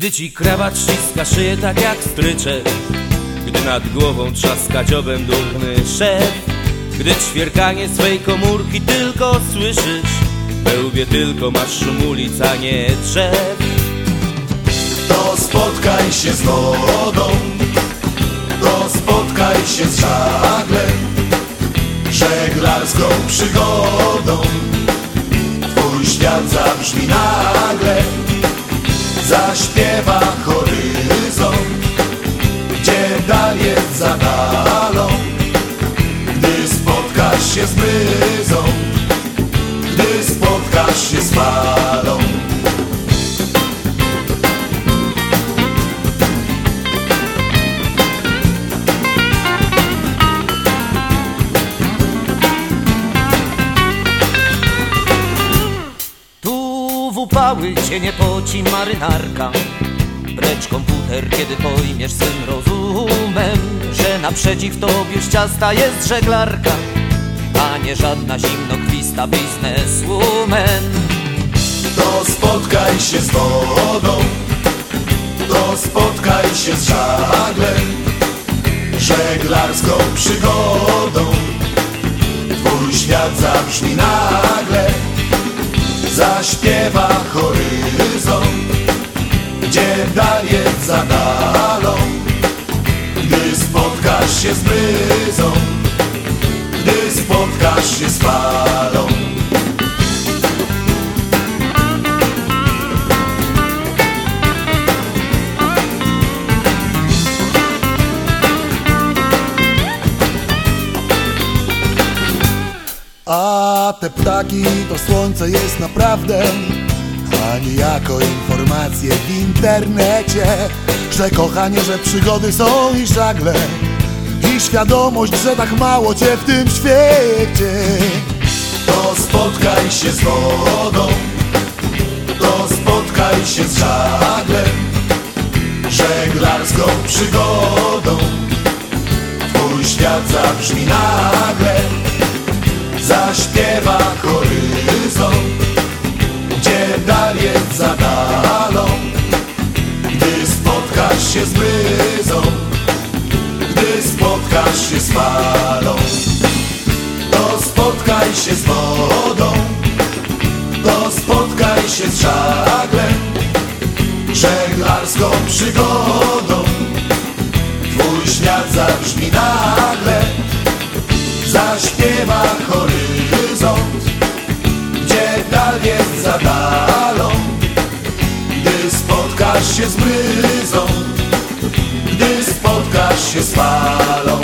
Gdy ci krawat ściska szyję tak jak stryczek Gdy nad głową trzaska dziobem durny szef. Gdy ćwierkanie swej komórki tylko słyszysz. We łbie tylko masz szum ulic, a nie drzew. To spotkaj się z wodą To spotkaj się z żaglem Żeglarską przygodą. Twój świat zabrzmi nagle Zaśpiewa w upały cię nie poci marynarka Precz komputer, kiedy pojmiesz swym rozumem Że naprzeciw tobie ciasta jest żeglarka A nie żadna zimnokwista bizneswoman. To spotkaj się z wodą To spotkaj się z żaglem Żeglarską przygodą. Twój świat zabrzmi nagle Zaśpiewa horyzont Gdzie jest za dalą Gdy spotkasz się z bryzą Gdy spotkasz się z falą Te ptaki to słońce jest naprawdę. A nie jako informacje w internecie Że kochanie, że przygody są i żagle. I świadomość, że tak mało cię w tym świecie. To spotkaj się z wodą. To spotkaj się z żaglem. Żeglarską przygodą. Twój świat zabrzmi nagle Zaśpiewa horyzont Gdzie dal jest za dalą Gdy spotkasz się z bryzą Gdy spotkasz się z falą to spotkaj się z wodą, to spotkaj się z żaglem, żeglarską przygodą. Twój świat zabrzmi nagle, zaśpiewa dal jest za dalą. Gdy spotkasz się z bryzą, gdy spotkasz się z falą.